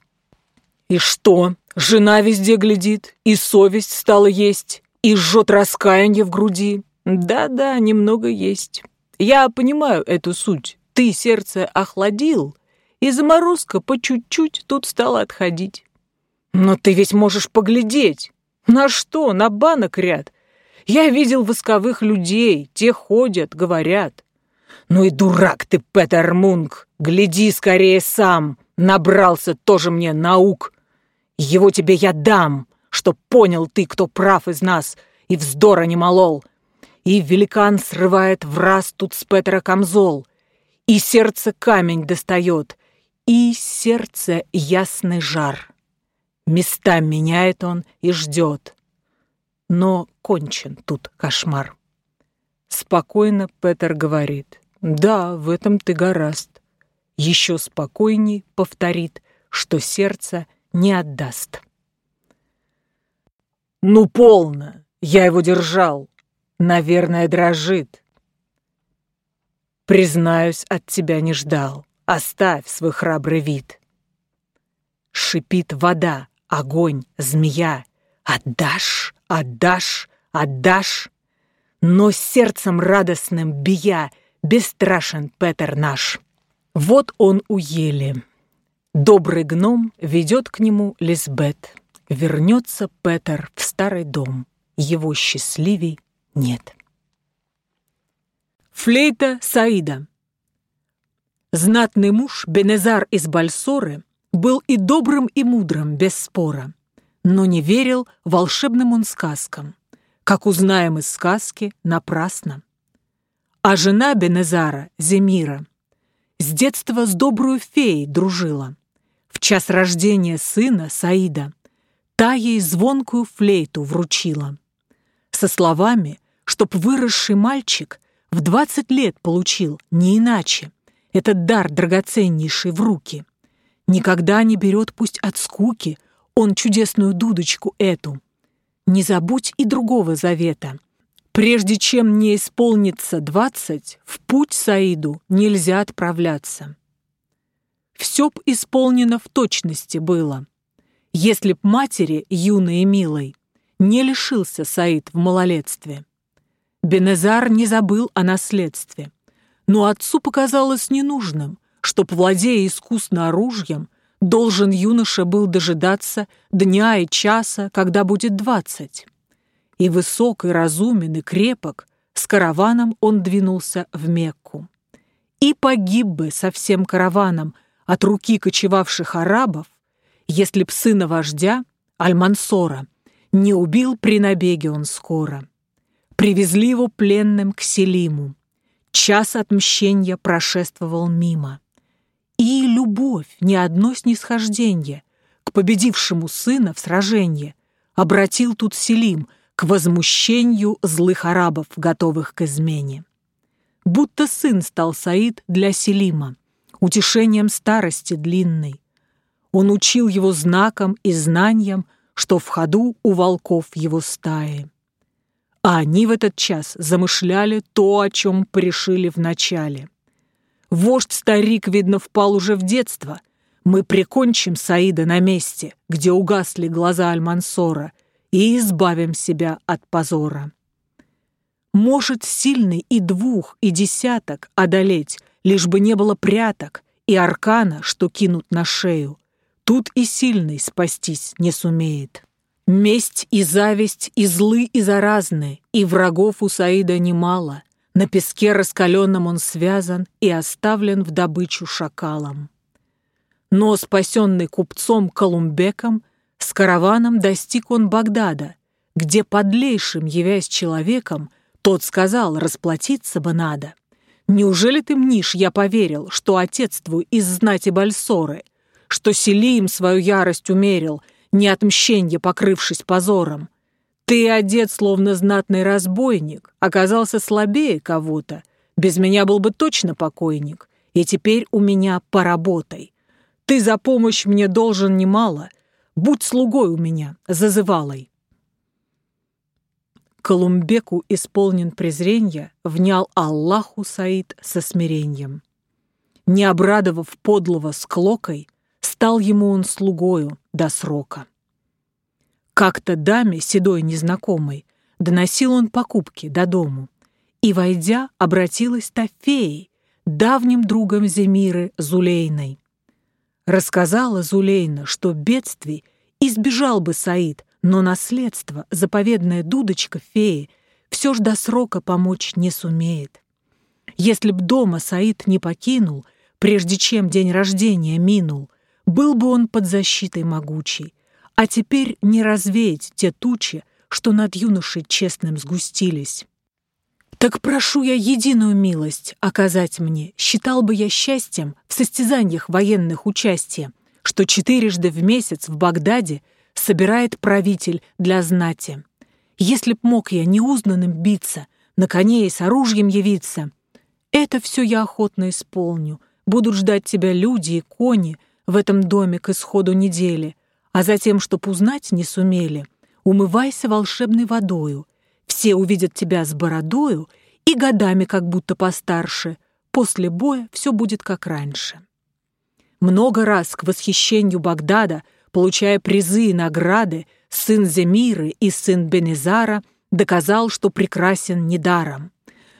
И что? Жена везде глядит, и совесть стала есть, и жжет раскаяние в груди. Да-да, немного есть. Я понимаю эту суть. Ты сердце охладил, и заморозка по чуть-чуть тут стала отходить. Но ты ведь можешь поглядеть. На что? На банок ряд. Я видел восковых людей, те ходят, говорят. Ну и дурак ты, Петер Мунк, гляди скорее сам. Набрался тоже мне наук. Его тебе я дам, чтоб понял ты, кто прав из нас, и вздора не молол. И великан срывает в раз тут с Петра камзол, и сердце камень достает, и сердце ясный жар. Места меняет он и ждет. Но кончен тут кошмар. Спокойно Петр говорит. Да, в этом ты гораст. Еще спокойней повторит, что сердце не отдаст. Ну, полно! Я его держал. Наверное, дрожит. Признаюсь, от тебя не ждал. Оставь свой храбрый вид. Шипит вода, огонь, змея. Отдашь, отдашь, отдашь. Но сердцем радостным бия Бесстрашен Петер наш. Вот он у ели. Добрый гном ведет к нему Лизбет. Вернется Петер в старый дом. Его счастливей нет. Флейта Саида Знатный муж Бенезар из Бальсоры был и добрым, и мудрым, без спора, но не верил волшебным он сказкам. Как узнаем из сказки, напрасно. А жена Бенезара, Земира, с детства с добрую феей дружила. В час рождения сына, Саида, та ей звонкую флейту вручила. Со словами, чтоб выросший мальчик в двадцать лет получил, не иначе, этот дар драгоценнейший в руки. Никогда не берет пусть от скуки он чудесную дудочку эту. Не забудь и другого завета. Прежде чем мне исполнится двадцать, в путь Саиду нельзя отправляться. Все б исполнено в точности было. Если б матери, юной и милой, не лишился Саид в малолетстве. Бенезар не забыл о наследстве. Но отцу показалось ненужным, чтоб, владея искусно оружием, должен юноша был дожидаться дня и часа, когда будет двадцать. И высок, и разумен, и крепок, с караваном он двинулся в Мекку. И погиб бы со всем караваном от руки кочевавших арабов, если б сына вождя, Аль-Мансора, не убил при набеге он скоро. Привезли его пленным к Селиму. Час отмщения прошествовал мимо. И любовь, ни одно снисхождение к победившему сына в сражении обратил тут Селим к возмущению злых арабов, готовых к измене. Будто сын стал Саид для Селима, утешением старости длинной. Он учил его знакам и знаниям, что в ходу у волков его стаи. А они в этот час замышляли то, о чем пришили вначале. Вождь-старик, видно, впал уже в детство. Мы прикончим Саида на месте, где угасли глаза Альмансора, и избавим себя от позора. Может сильный и двух, и десяток одолеть, лишь бы не было пряток и аркана, что кинут на шею. Тут и сильный спастись не сумеет. Месть и зависть, и злы, и заразны, и врагов у Саида немало. На песке раскаленном он связан и оставлен в добычу шакалом. Но, спасенный купцом Колумбеком, с караваном достиг он Багдада, где подлейшим, явясь человеком, тот сказал, расплатиться бы надо. Неужели ты мнишь, я поверил, что отец твой из знати Бальсоры, что Селим свою ярость умерил — не отмщенье покрывшись позором. Ты одет, словно знатный разбойник, оказался слабее кого-то. Без меня был бы точно покойник, и теперь у меня поработай. Ты за помощь мне должен немало. Будь слугой у меня, зазывалой. Колумбеку исполнен презренья, внял Аллаху Саид со смирением. Не обрадовав подлого склокой, стал ему он слугою до срока. Как-то даме, седой незнакомой, доносил он покупки до дому, и, войдя, обратилась та феей, давним другом Земиры Зулейной. Рассказала Зулейна, что бедствий избежал бы Саид, Но наследство, заповедная дудочка феи, все ж до срока помочь не сумеет. Если б дома Саид не покинул, прежде чем день рождения минул, был бы он под защитой могучей, а теперь не развеять те тучи, что над юношей честным сгустились. Так прошу я единую милость оказать мне, считал бы я счастьем в состязаниях военных участия, что четырежды в месяц в Багдаде собирает правитель для знати. Если б мог я неузнанным биться, на коне и с оружием явиться, это все я охотно исполню. Будут ждать тебя люди и кони в этом доме к исходу недели, а затем, чтоб узнать не сумели, умывайся волшебной водою. Все увидят тебя с бородою и годами как будто постарше. После боя все будет как раньше. Много раз к восхищению Багдада, получая призы и награды, сын Земиры и сын Бенезара доказал, что прекрасен недаром.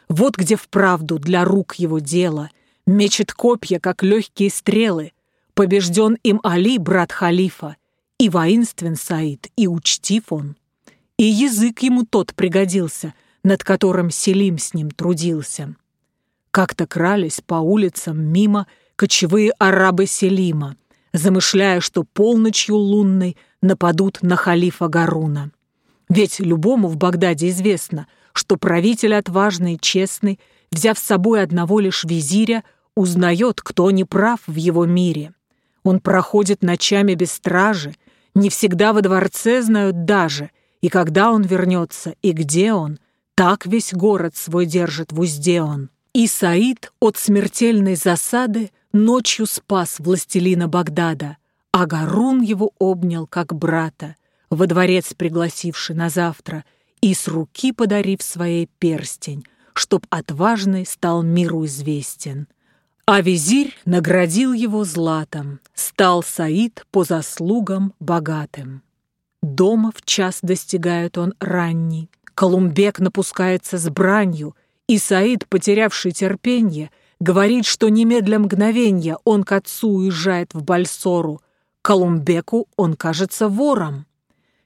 Вот где вправду для рук его дело, мечет копья, как легкие стрелы, побежден им Али, брат халифа, и воинствен Саид, и учтив он. И язык ему тот пригодился, над которым Селим с ним трудился. Как-то крались по улицам мимо кочевые арабы Селима, замышляя, что полночью лунной нападут на халифа Гаруна. Ведь любому в Багдаде известно, что правитель отважный и честный, взяв с собой одного лишь визиря, узнает, кто не прав в его мире. Он проходит ночами без стражи, не всегда во дворце знают даже, и когда он вернется, и где он, так весь город свой держит в узде он. И Саид от смертельной засады ночью спас властелина Багдада, а Гарун его обнял как брата, во дворец пригласивший на завтра, и с руки подарив своей перстень, чтоб отважный стал миру известен. А визирь наградил его златом, стал Саид по заслугам богатым. Дома в час достигает он ранний, Колумбек напускается с бранью, и Саид, потерявший терпенье, говорит, что немедля мгновенья он к отцу уезжает в Бальсору. Колумбеку он кажется вором.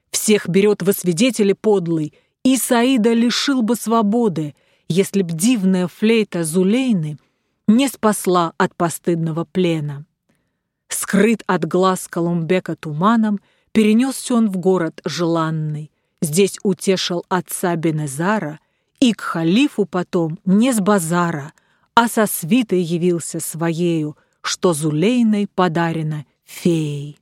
Всех берет во свидетели подлый, и Саида лишил бы свободы, если б дивная флейта Зулейны не спасла от постыдного плена. Скрыт от глаз Колумбека туманом, перенесся он в город желанный. Здесь утешил отца Бенезара, и к халифу потом не с базара, а со свитой явился своею, что Зулейной подарено феей.